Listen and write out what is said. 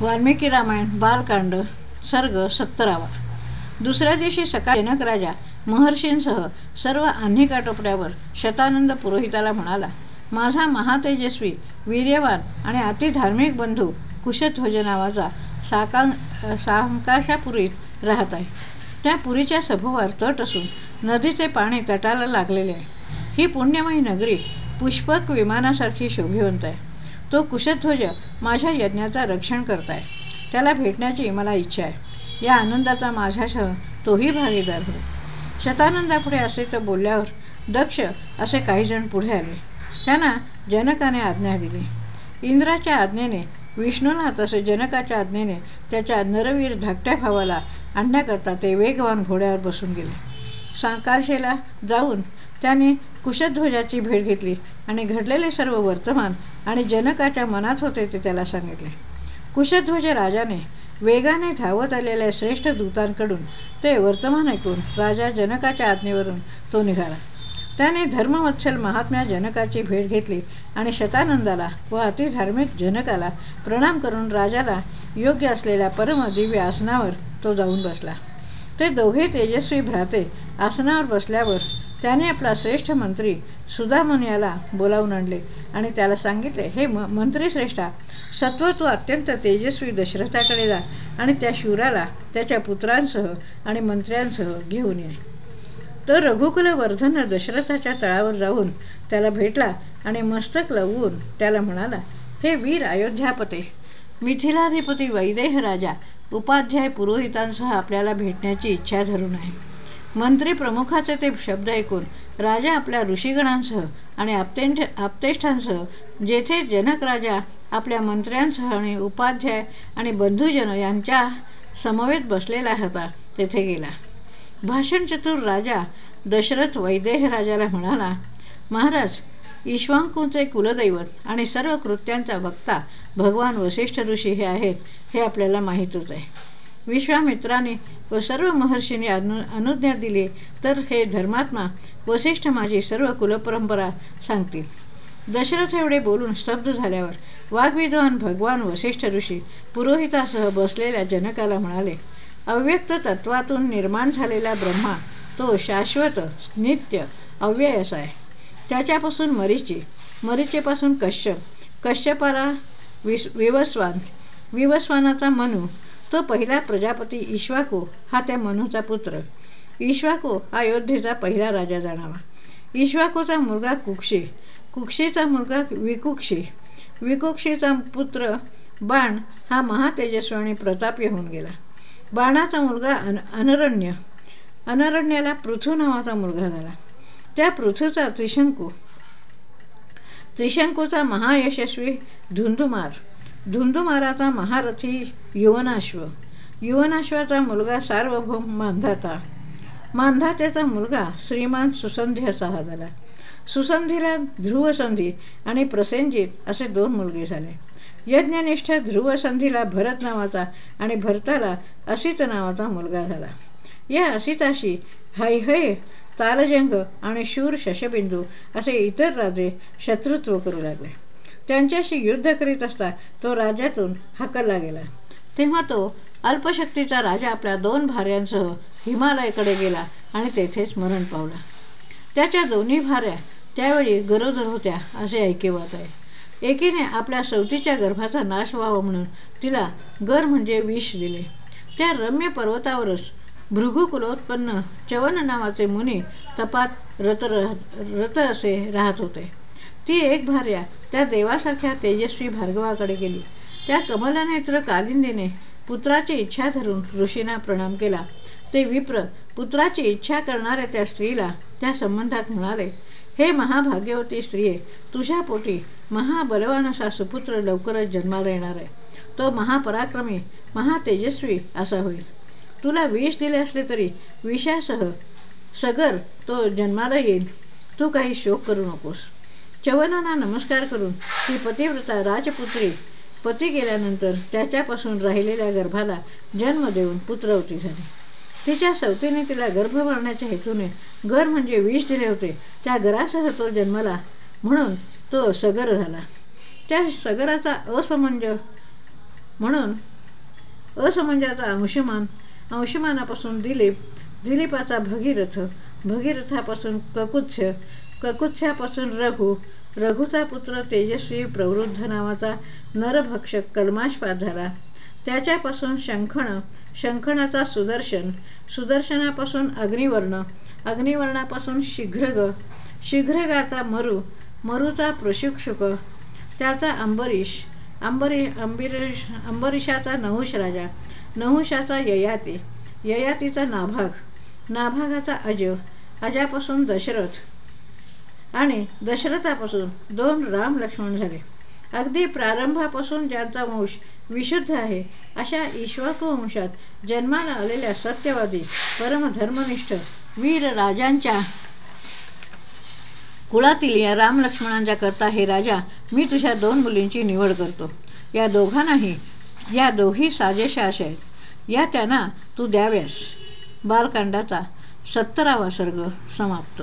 वाल्मिकी रामायण बालकांड सर्ग सत्तरावा. दुसऱ्या दिवशी सकाळी जनक राजा महर्षींसह सर्व आन्हिका टोपड्यावर शतानंद पुरोहिताला म्हणाला माझा महातेजस्वी वीर्यवान आणि अतिधार्मिक बंधू कुशध्वज नावाचा साकां सामकाशापुरीत राहत आहे. त्या पुरीच्या सभोवार तट असून नदीचे पाणी तटाला लागलेले आहे. ही पुण्यमयी नगरी पुष्पक विमानासारखी शोभिवंत आहे. तो कुशध्वज माझ्या यज्ञाचा रक्षण करताय. त्याला भेटण्याची मला इच्छा आहे. या आनंदाचा माझ्यासह तोही भागीदार हो शतानंदापुढे असे तर बोलल्यावर दक्ष असे काहीजण पुढे आले. त्यांना जनकाने आज्ञा दिली. इंद्राच्या आज्ञेने विष्णूला तसे जनकाच्या आज्ञेने त्याच्या नरवीर धाकट्या भावाला आणण्याकरता ते वेगवान घोड्यावर बसून गेले. सांकाशेला जाऊन त्याने कुशध्वजाची भेट घेतली आणि घडलेले सर्व वर्तमान आणि जनकाच्या मनात होते ते त्याला सांगितले. कुशध्वज राजाने वेगाने धावत आलेल्या श्रेष्ठ दूतांकडून ते वर्तमान ऐकून राजा जनकाच्या आज्ञेवरून तो निघाला. त्याने धर्मवत्सल महात्म्या जनकाची भेट घेतली आणि शतानंदाला व अतिधार्मिक जनकाला प्रणाम करून राजाला योग्य असलेल्या परमदिव्य आसनावर तो जाऊन बसला. ते दोघे तेजस्वी भ्राते आसनावर बसल्यावर त्याने आपला श्रेष्ठ मंत्री सुदामन याला बोलावून आणले आणि त्याला सांगितले हे म मंत्री श्रेष्ठा सत्व तू अत्यंत तेजस्वी दशरथाकडे जा आणि त्या शूराला त्याच्या पुत्रांसह आणि मंत्र्यांसह घेऊन ये. तर रघुकुलवर्धन दशरथाच्या तळावर जाऊन त्याला भेटला आणि मस्तक लवून त्याला म्हणाला हे वीर अयोध्यापते मिथिलाधिपती वैदेह राजा उपाध्याय पुरोहितांसह आपल्याला भेटण्याची इच्छा धरून आहे. मंत्री प्रमुखाचे ते शब्द ऐकून राजा आपल्या ऋषीगणांसह आणि आपतेंठ आपतेष्ठांसह जेथे जनक राजा आपल्या मंत्र्यांसह आणि उपाध्याय आणि बंधुजन यांच्या समवेत बसलेला होता तेथे गेला. भाषण चतुर राजा दशरथ वैदेह राजाला म्हणाला महाराज ईश्वांकूंचे कुलदैवत आणि सर्व कृत्यांचा वक्ता भगवान वसिष्ठ ऋषी हे आहेत हे आपल्याला माहीतच आहे. विश्वामित्राने व सर्व महर्षींनी अनु अनुज्ञा दिली. तर हे धर्मात्मा वसिष्ठ माझी सर्व कुलपरंपरा सांगतील. दशरथ एवढे बोलून स्तब्ध झाल्यावर वाग्विद्वान भगवान वसिष्ठ ऋषी पुरोहितासह बसलेल्या जनकाला म्हणाले अव्यक्त तत्वातून निर्माण झालेला ब्रह्मा तो शाश्वत नित्य अव्ययस आहे. त्याच्यापासून मरीची मरीचेपासून कश्यप कश्यपाला विस विवस्वान विवस्वानाचा मनू तो पहिला प्रजापती ईश्वाकू हा त्या मनूचा पुत्र. ईश्वाकू अयोध्येचा पहिला राजा जाणावा. ईश्वाकूचा मुलगा कुक्षी. कुक्षीचा मुलगा विकुक्षी. विकुक्षीचा पुत्र बाण हा महातेजस्वी आणि प्रतापी होऊन गेला. बाणाचा मुलगा अन अनरण्य. अनरण्याला पृथू नावाचा मुलगा झाला. त्या पृथूचा त्रिशंकू. त्रिशंकूचा महायशस्वी धुंधुमार धुंधुमाराचा महारथी युवनाश्व. युवनाश्वाचा मुलगा सार्वभौम मांधाता. मांधात्याचा मुलगा श्रीमान सुसंध्याचा झाला सुसंधीला ध्रुवसंधी आणि प्रसेनजित असे दोन मुलगे झाले. यज्ञनिष्ठ ध्रुवसंधीला भरत नावाचा आणि भरताला असित नावाचा मुलगा झाला. या असिताशी हैहय तालजंग आणि शूर शशबिंदू असे इतर राजे शत्रुत्व करू लागले. त्यांच्याशी युद्ध करीत असता तो राज्यातून हाकलला गेला. तेव्हा तो अल्पशक्तीचा राजा आपल्या दोन भाऱ्यांसह हिमालयाकडे गेला आणि तेथेच मरण पावला. त्याच्या दोन्ही भाऱ्या त्यावेळी गरोदर होत्या असे ऐकिवात आहे. एकीने आपल्या सवतीच्या गर्भाचा नाश व्हावा म्हणून तिला गर म्हणजे विष दिले. त्या रम्य पर्वतावरच भृगुकुलोत्पन्न चवन नावाचे मुनी तपात रत रत असे राहत होते. ती एक भार्या त्या देवासारख्या तेजस्वी भार्गवाकडे गेली. त्या कमलनेत्र कालिंदीने पुत्राची इच्छा धरून ऋषींना प्रणाम केला. ते विप्र पुत्राची इच्छा करणाऱ्या त्या स्त्रीला त्या संबंधात म्हणाले हे महाभाग्यवती स्त्रिये तुझ्या पोटी महाबलवान असा सुपुत्र लवकरच जन्माला येणार आहे. तो महापराक्रमी महातेजस्वी असा होईल. तुला विष दिले असले तरी विषासह सगर तो जन्माला येईल. तू काही शोक करू नकोस. चवनांना नमस्कार करून ती पतिव्रता राजपुत्री पती गेल्यानंतर त्याच्यापासून राहिलेल्या गर्भाला जन्म देऊन पुत्रवती झाली. तिच्या सवतीने तिला गर्भ भरण्याच्या हेतूने गर म्हणजे विष दिले होते. त्या गरासह तो जन्मला म्हणून तो सगर झाला. त्या सगराचा असमंज म्हणून असमंजाचा अंशुमान अंशुमानापासून दिलीप दिलीपाचा भगीरथ भगीरथापासून ककुत्स्य ककुत्स्यापासून रघु. रघुचा पुत्र तेजस्वी प्रवृद्ध नावाचा नरभक्षक कल्माशपात झाला त्याच्यापासून शंखण शंखणाचा सुदर्शन सुदर्शनापासून अग्निवर्ण अग्निवर्णापासून शीघ्रग शीघ्रगाचा मरु मरुचा प्रशिक्षुक त्याचा अंबरीश अंबरी अंबिरीश अंबरीशाचा नहुश राजा नहुशाचा ययाती ययातीचा नाभाग नाभागाचा अज अजापासून दशरथ आणि दशरथापासून दोन राम लक्ष्मण झाले. अगदी प्रारंभापासून ज्यांचा वंश विशुद्ध आहे अशा ईश्वकवंशात जन्माला आलेल्या सत्यवादी परमधर्मनिष्ठ वीर राजांच्या कुळातील या रामलक्ष्मणांच्या करता हे राजा मी तुझ्या दोन मुलींची निवड करतो. या दोघांनाही या दोघी साजेशा अशा आहेत. या त्यांना तू द्याव्यास. बालकांडाचा सत्तरावा सर्ग समाप्त.